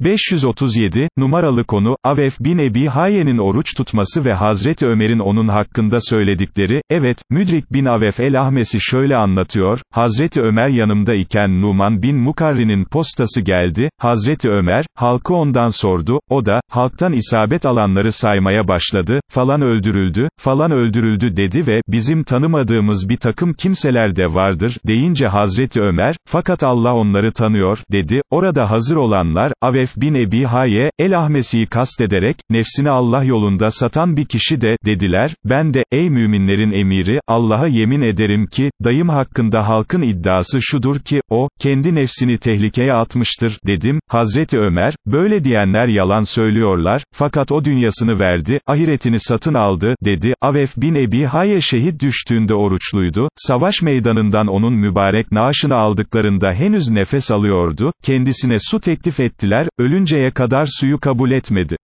537, numaralı konu, Avef bin Ebi Haye'nin oruç tutması ve Hazreti Ömer'in onun hakkında söyledikleri, evet, Müdrik bin Avef el-Ahmesi şöyle anlatıyor, Hazreti Ömer yanımda iken Numan bin Mukarri'nin postası geldi, Hazreti Ömer, halkı ondan sordu, o da, halktan isabet alanları saymaya başladı, falan öldürüldü, falan öldürüldü dedi ve, bizim tanımadığımız bir takım kimseler de vardır, deyince Hazreti Ömer, fakat Allah onları tanıyor, dedi, orada hazır olanlar, Avef Avef bin Ebi Haye, El-Ahmesi'yi kastederek, nefsini Allah yolunda satan bir kişi de, dediler, ben de, ey müminlerin emiri, Allah'a yemin ederim ki, dayım hakkında halkın iddiası şudur ki, o, kendi nefsini tehlikeye atmıştır, dedim, Hazreti Ömer, böyle diyenler yalan söylüyorlar, fakat o dünyasını verdi, ahiretini satın aldı, dedi, Avef bin Ebi Haye şehit düştüğünde oruçluydu, savaş meydanından onun mübarek naaşını aldıklarında henüz nefes alıyordu, kendisine su teklif ettiler, ölünceye kadar suyu kabul etmedi.